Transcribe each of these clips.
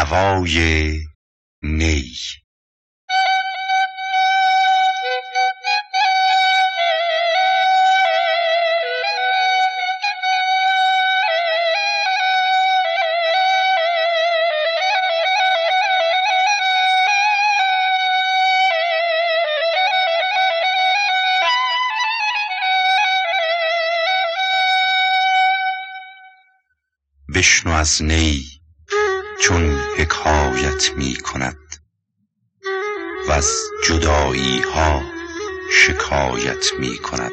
نوای نی بشنو از نی. حکایت می کند وز جدایی ها شکایت می کند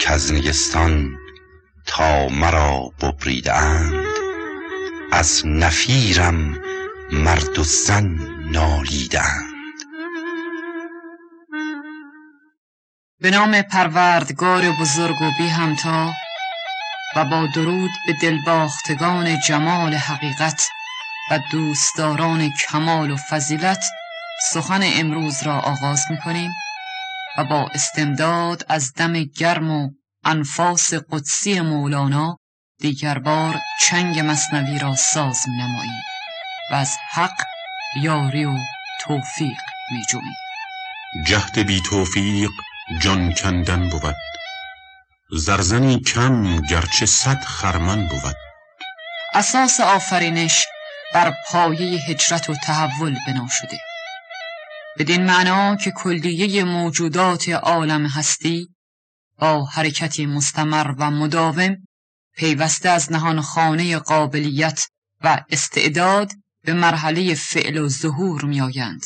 کز نیستان تا مرا ببریده اند از نفیرم مرد و زن نالیده به نام پروردگار بزرگ و بی همتا و با درود به دلباختگان جمال حقیقت و دوستداران کمال و فضیلت سخن امروز را آغاز می کنیم و با استمداد از دم گرم و انفاس قدسی مولانا دیگر بار چنگ مصنوی را ساز نماییم و از حق یاری و توفیق می جویم. جهد بی توفیق جان کندن بود زرزنی کم گرچه صد خرمن بود. اساس آفرینش بر پایه هجرت و تحول بنا شده. بدین معنا که کلیه موجودات عالم هستی با حرکتی مستمر و مداوم پیوسته از نهان خانه قابلیت و استعداد به مرحله فعل و ظهور میآیند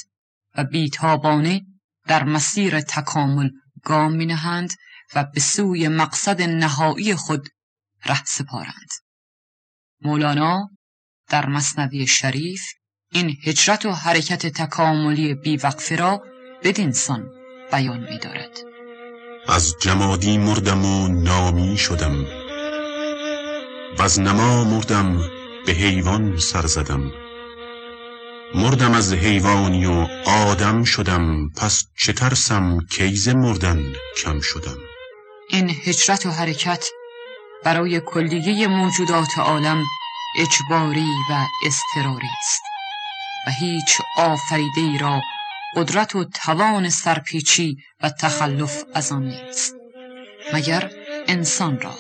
و بیتابانه در مسیر تکامل گام می نهند و به سوی مقصد نهایی خود ره سپارند. مولانا در مصنوی شریف این هجرت و حرکت تکاملی بیوقفه را بدینسان بیان می‌دارد. از جمادی مردم و نامی شدم. و از نما مردم به حیوان سر زدم. مردم از حیوانی و آدم شدم پس چه ترسم کیز مردن کم شدم. این هجرت و حرکت برای کلیه موجودات عالم اجباری و اضطراری است و هیچ آفریده ای را قدرت و توان سرپیچی و تخلف از آن نیست مگر انسان را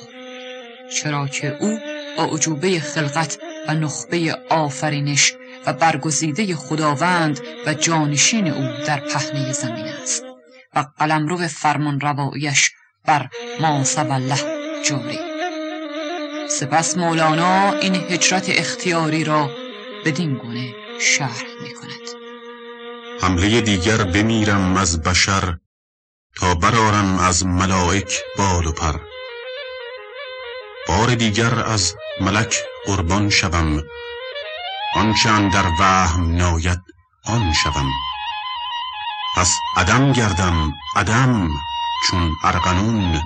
چرا که او با خلقت و نخبه آفرینش و برگزیده خداوند و جانشین او در پهنه زمین است و قلمرو فرمان روایش بر ما الله جاری سپس مولانا این هجرت اختیاری را بدین گونه شرح می کند حمله دیگر بمیرم از بشر تا برارم از ملائک بال و پر. بار دیگر از ملک قربان شوم. آنچه در وهم ناید آن شوم. پس عدم گردم عدم. چون ارغنون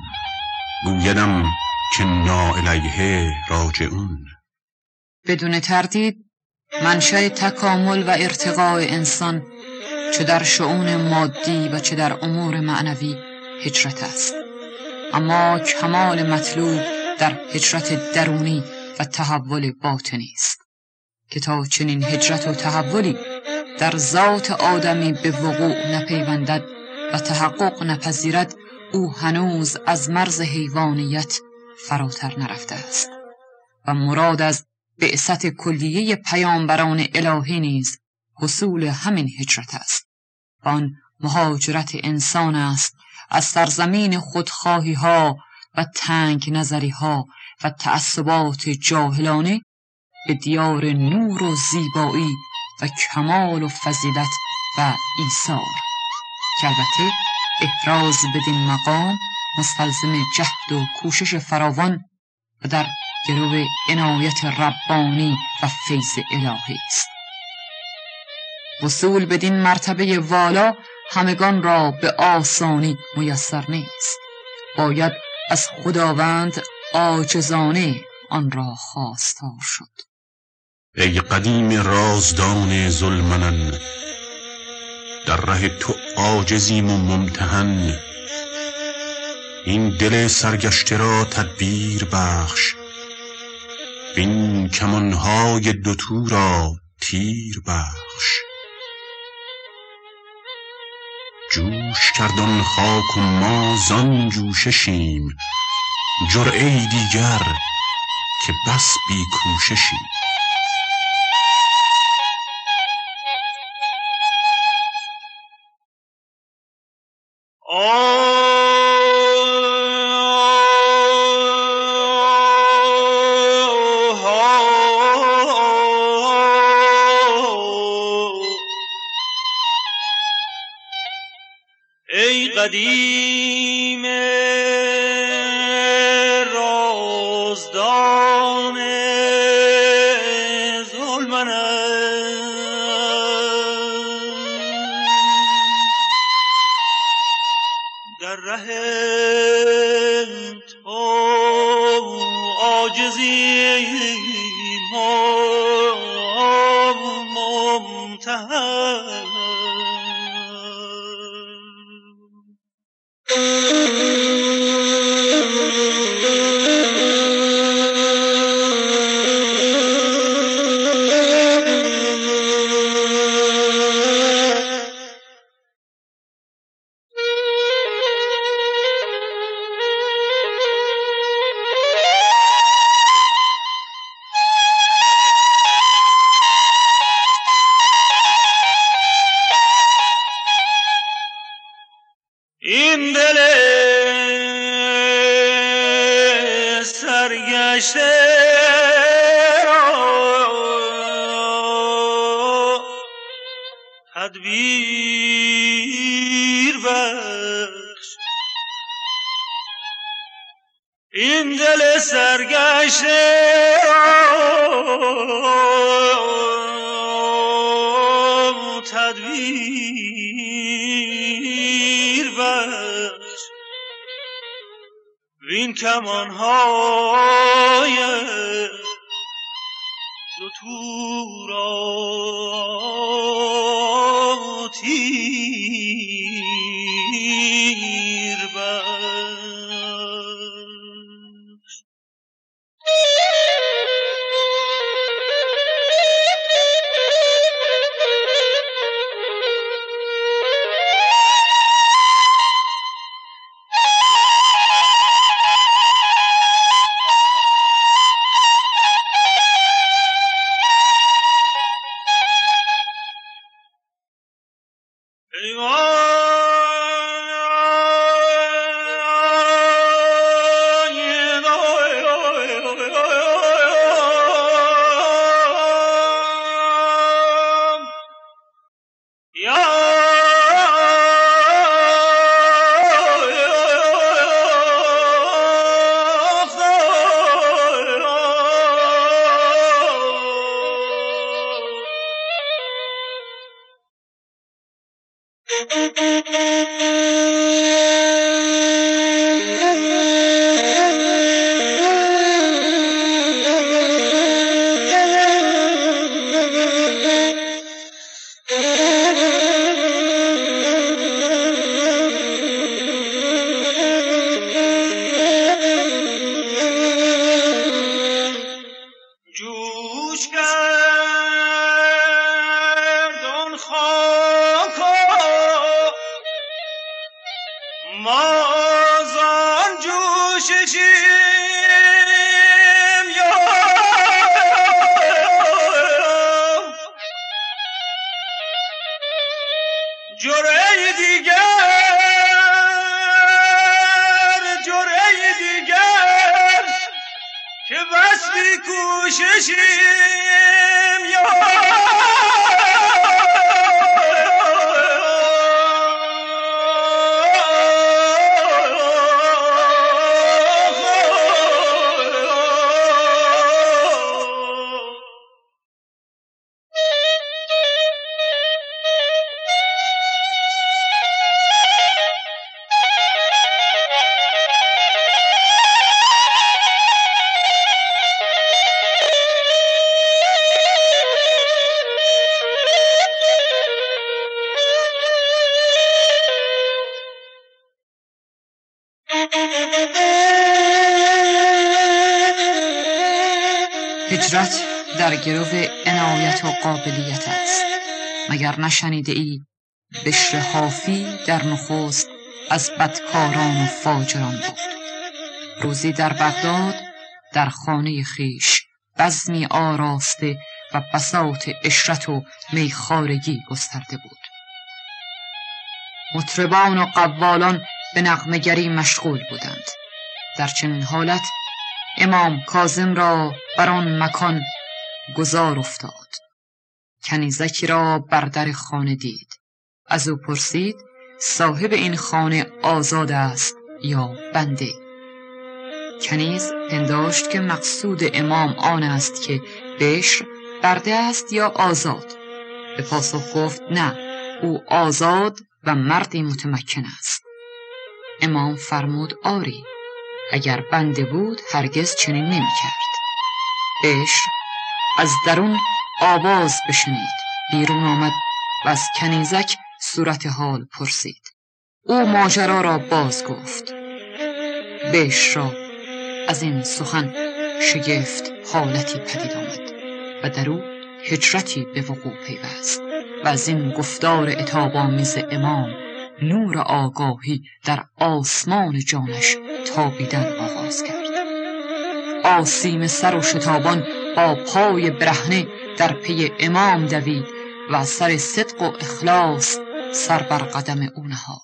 گویدم که نا الیه راجعون. بدون تردید منشأ تکامل و ارتقاء انسان چه در شعون مادی و چه در امور معنوی هجرت است. اما کمال مطلوب در هجرت درونی و تحول باطنی است. که تا چنین هجرت و تحولی در ذات آدمی به وقوع نپیوندد و تحقق نپذیرد او هنوز از مرز حیوانیت فراتر نرفته است و مراد از بعثت کلیه پیامبران الهی نیز حصول همین هجرت است آن مهاجرت انسان است از سرزمین خودخواهی ها و تنگ نظری ها و تعصبات جاهلانه به دیار نور و زیبایی و کمال و فضیلت و ایثار. که البته احراز بدین مقام مستلزم جهد و کوشش فراوان و در گرو عنایت ربانی و فیض الهی است. وصول بدین مرتبه والا همگان را به آسانی میسر نیست. باید از خداوند عاجزانه آن را خواستار شد. ای قدیم رازدان ظلمنن در ره تو عاجزیم و ممتحن. این دل سرگشته را تدبیر بخش. وین کمانهای دوتو را تیر بخش. جوش کردن خاک و ما زان جوششیم. جرعه دیگر که بس بی کوششیم ای قدیم این دل سرگشته تدبیر بخش. این دل سرگشته تدبیر کمان های تو قابلیت است. مگر نشنیده ای بشر حافی در نخست از بدکاران و فاجران بود؟ روزی در بغداد در خانه خیش بزمی آراسته و بساط اشرت و میخارگی گسترده بود. مطربان و قوالان به نغمگری مشغول بودند. در چنین حالت امام کازم را بر آن مکان گذار افتاد. کنیزکی را بر در خانه دید. از او پرسید صاحب این خانه آزاد است یا بنده؟ کنیز پنداشت که مقصود امام آن است که بشر برده است یا آزاد. به پاسخ گفت نه او آزاد و مردی متمکن است. امام فرمود آری اگر بنده بود هرگز چنین نمی کرد بشر از درون آواز بشنید. بیرون آمد و از کنیزک صورت حال پرسید. او ماجرا را باز گفت. بشر را از این سخن شگفت حالتی پدید آمد و در او هجرتی به وقوع پیوست و از این گفتار اتابامیز امام نور آگاهی در آسمان جانش تابیدن آغاز کرد. آسیم سر و شتابان با پای برهنه در پی امام دوید و سر صدق و اخلاص سر بر قدم او نهاد.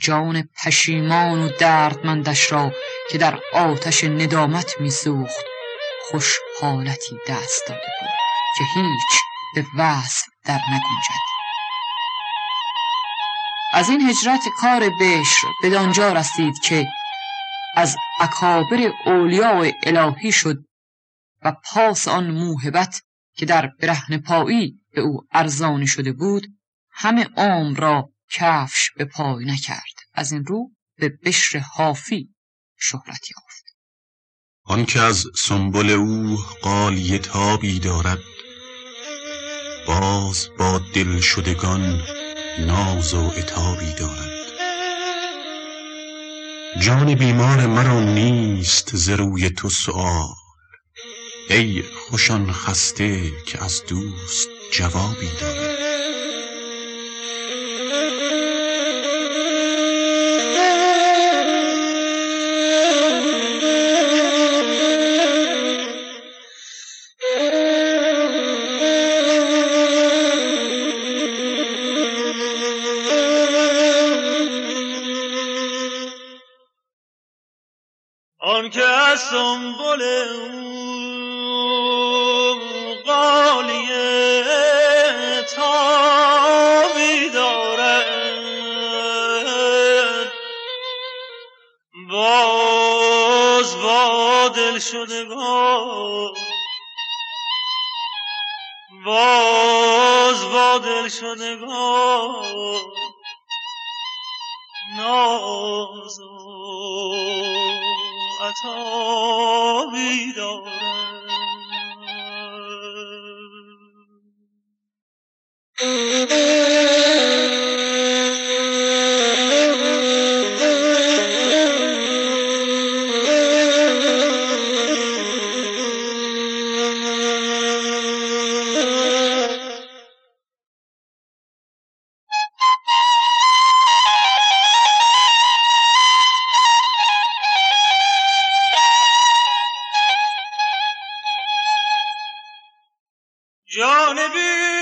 جان پشیمان و دردمندش را که در آتش ندامت میسوخت خوش حالتی دست داده بود که هیچ به وصف در نگنجد. از این هجرت کار بشر به دانجا رسید که از اکابر اولیاء الهی شد و پاس آن موهبت که در برهن پایی به او ارزانی شده بود همه عمر را کفش به پای نکرد. از این رو به بشر حافی شهرت یافت. آنکه از سنبل او قالی تابی دارد باز با دل شدگان ناز و اتابی دارد. جان بیمار مرا نیست ز روی تو سؤال ای خوشان خسته که از دوست جوابی دارد آن که از سنبل دل شدگان باز با دل شدگان ناز عطابی دارد جان بیمار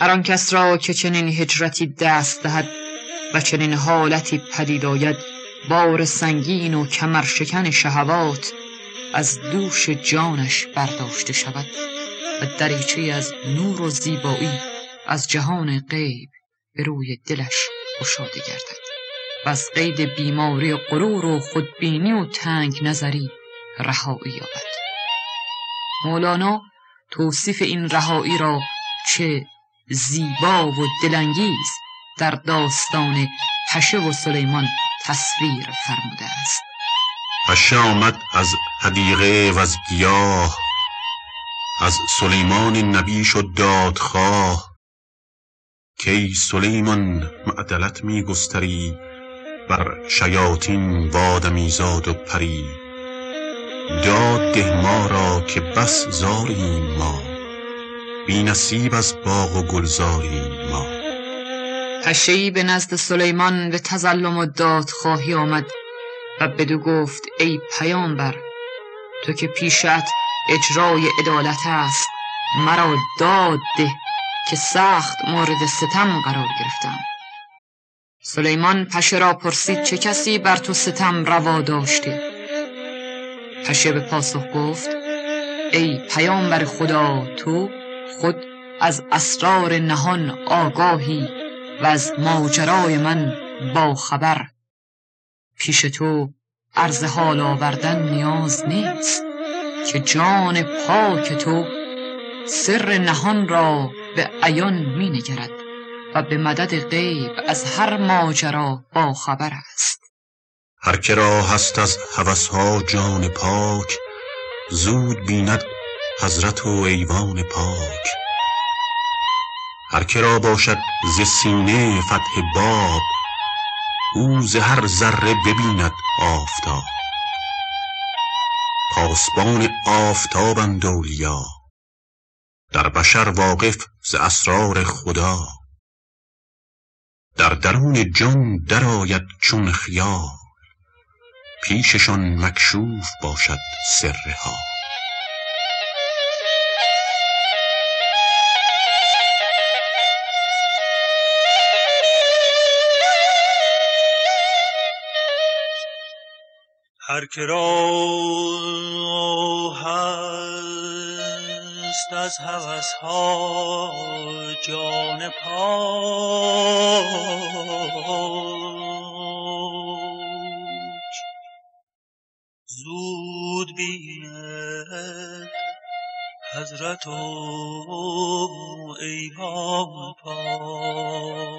هر آن کس را که چنین هجرتی دست دهد و چنین حالتی پدید آید بار سنگین و کمرشکن شهوات از دوش جانش برداشته شود و دریچه از نور و زیبایی از جهان غیب به روی دلش گشاده گردد و از قید بیماری غرور و خودبینی و تنگ نظری رهایی یابد. مولانا توصیف این رهایی را چه زیبا و دلانگیز در داستان پشه و سلیمان تصویر فرموده است. پشه آمد از حدیقه و از گیاه از سلیمان نبی شد دادخواه. کی سلیمان معدلت می گستری بر شیاطین وادمیزاد و پری. داد ده ما را که بس زاریم ما. بی نصیب از باغ و گلزاریم ما. پشهای به نزد سلیمان به تظلم و دادخواهی آمد و بدو گفت ای پیامبر تو که پیشت اجرای عدالت است مرا داد ده که سخت مورد ستم قرار گرفتم. سلیمان پشه را پرسید چه کسی بر تو ستم روا داشته؟ پشه به پاسخ گفت ای پیامبر خدا تو خود از اسرار نهان آگاهی و از ماجرای من با خبر. پیش تو عرض حال آوردن نیاز نیست که جان پاک تو سر نهان را به عیان می نگرد و به مدد غیب از هر ماجرا با خبر است. هر که را هست از هوسها جان پاک زود بیند حضرت و ایوان پاک. هر که را باشد ز سینه فتح باب او ز هر ذره ببیند آفتاب. پاسبان آفتابند اولیا در بشر واقف ز اسرار خدا. در درون جان درآید چون خیال پیششان مکشوف باشد سرها هر که را هست از هوس ها جان پاک. زود بیند حضرت و ایوان پاک.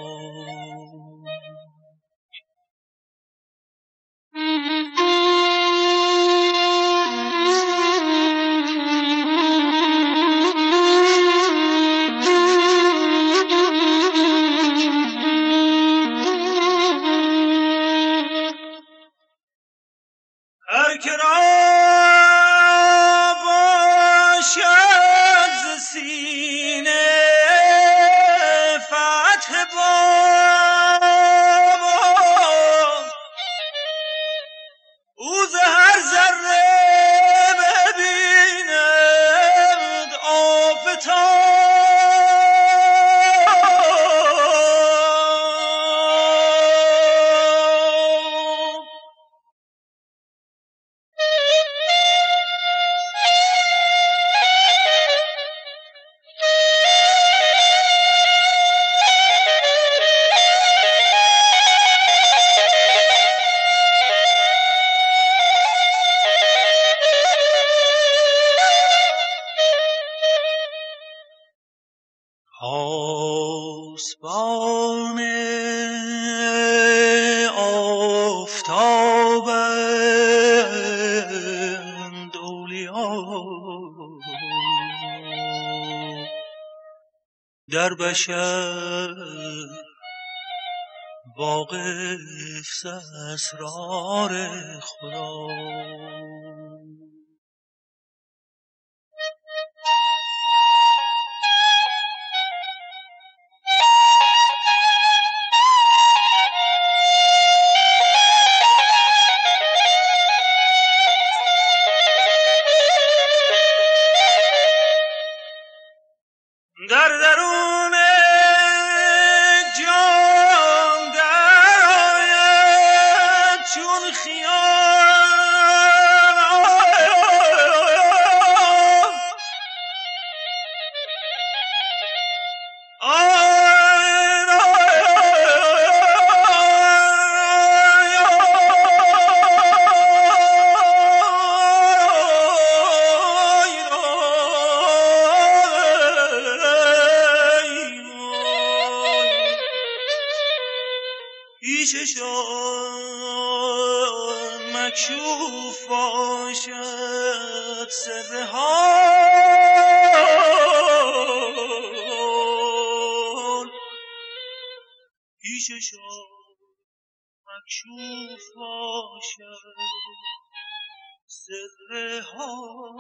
بشر واقف اسرار خدا. پیششان مکشوف باشد سر حال. پیششان مکشوف باشد سر حال.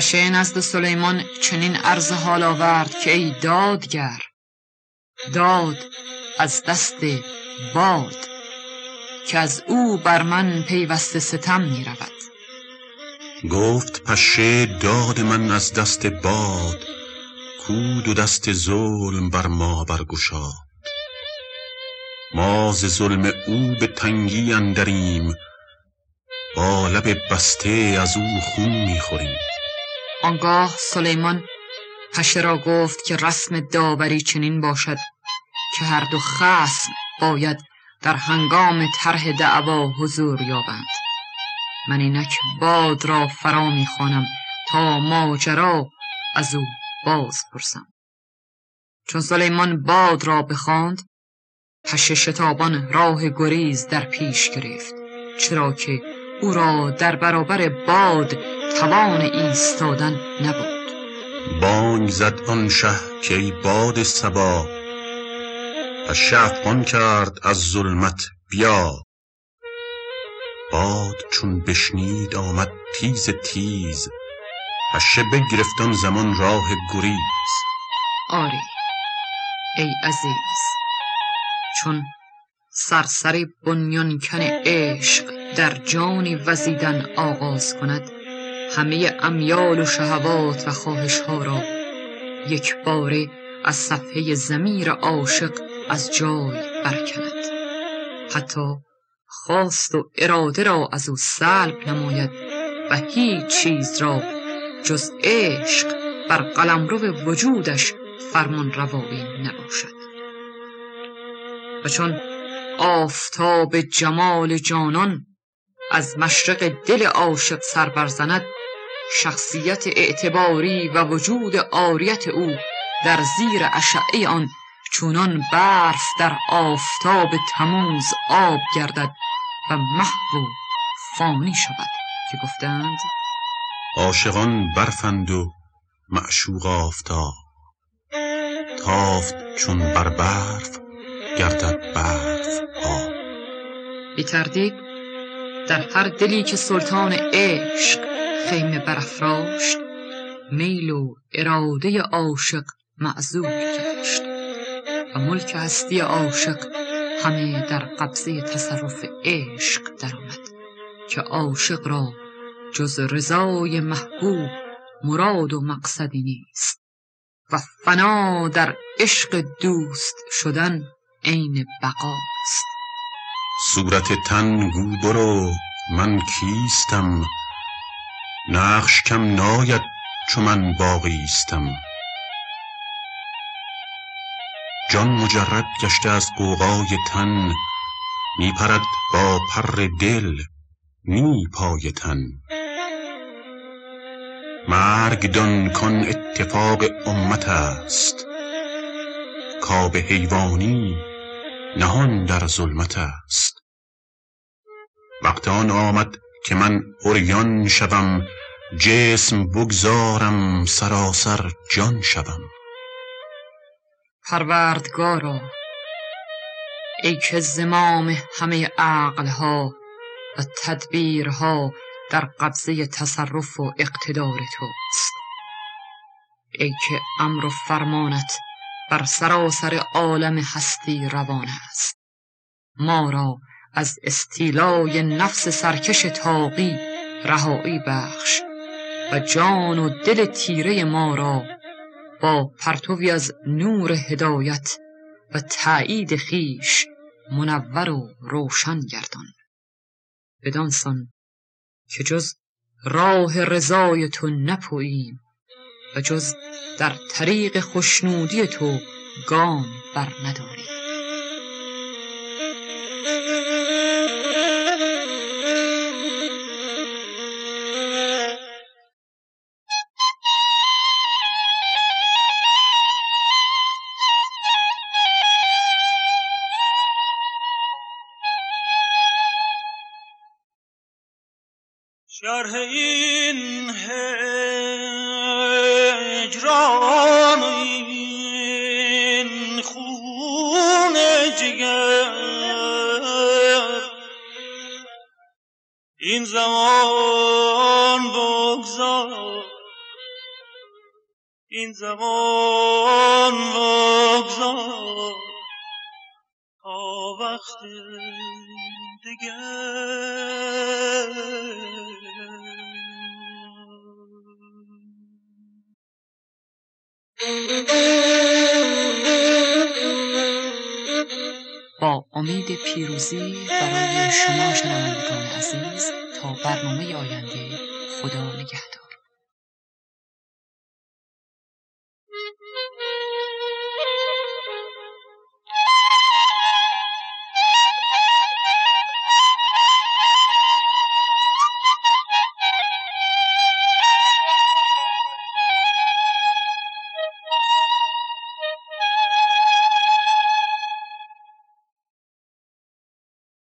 پشه نزد سلیمان چنین عرض حال آورد که ای دادگر داد از دست باد که از او بر من پیوسته ستم می رود. گفت پشه داد من از دست باد کود و دست ظلم بر ما برگشاد. ما ز ظلم او به تنگی اندریم با لب بسته از او خون می‌خوریم آنگاه سلیمان پشه را گفت که رسم داوری چنین باشد که هر دو خصم باید در هنگام طرح دعوا حضور یابند. من اینک باد را فرا می‌خوانم تا ماجرا از او باز پرسم چون سلیمان باد را بخواند پشه شتابان راه گریز در پیش گرفت چرا که او را در برابر باد توان ایستادن نبود. بانگ زد آن شه که ای باد سبا پشه افغان کرد از ظلمت بیا. باد چون بشنید آمد تیز تیز پشه بگرفت آن زمان راه گریز. آری ای عزیز چون سرسر بنیانکن عشق در جانی وزیدن آغاز کند همه امیال و شهوات و خواهش ها را یک باره از صفحه زمیر عاشق از جای برکند. حتی خواست و اراده را از او سلب نماید و هیچ چیز را جز عشق بر قلمرو وجودش فرمان روایی نباشد. و چون آفتاب جمال جانان از مشرق دل عاشق سر برزند شخصیت اعتباری و وجود عاریت او در زیر اشعه آن چونان برف در آفتاب تموز آب گردد و محو و فانی شود که گفتند عاشقان برفند و معشوق آفتاب تافت چون بر برف گردد برف آب. تردید در هر دلی که سلطان عشق خیمه برافراشت. میل و اراده عاشق معزول گشت. و ملک هستی عاشق همه در قبضه تصرف عشق درآمد که عاشق را جز رضای محبوب مراد و مقصدی نیست. و فنا در عشق دوست شدن عین بقاست صورت تن گو برو من کیستم؟ نقش کم ناید چو من باقیستم جان مجرد گشته از قوقای تن می پرد با پر دل نی پای تن. مرگ دان کان اتفاق امت است کاب حیوانی نهان در ظلمت است. وقت آن آمد که من اوریان شوم جسم بگذارم سراسر جان شوم. پروردگارا ای که زمام همه عقلها و تدبیرها در قبضه تصرف و اقتدار توست. ای که امر و فرمانت بر سراسر عالم هستی روان است. ما را از استیلای نفس سرکش تاقی رهایی بخش و جان و دل تیره ما را با پرتوی از نور هدایت و تایید خیش منور و روشن گردان. بدانسان که جز راه رضای تو نپوییم و جز در طریق خوشنودی تو گام بر نداریم زمان بگذار. این زمان بگذار. تا وقت دیگر. با امید پیروزی برای شما شنوندگان عزیز تا برنامه آینده. خدا نگهدار.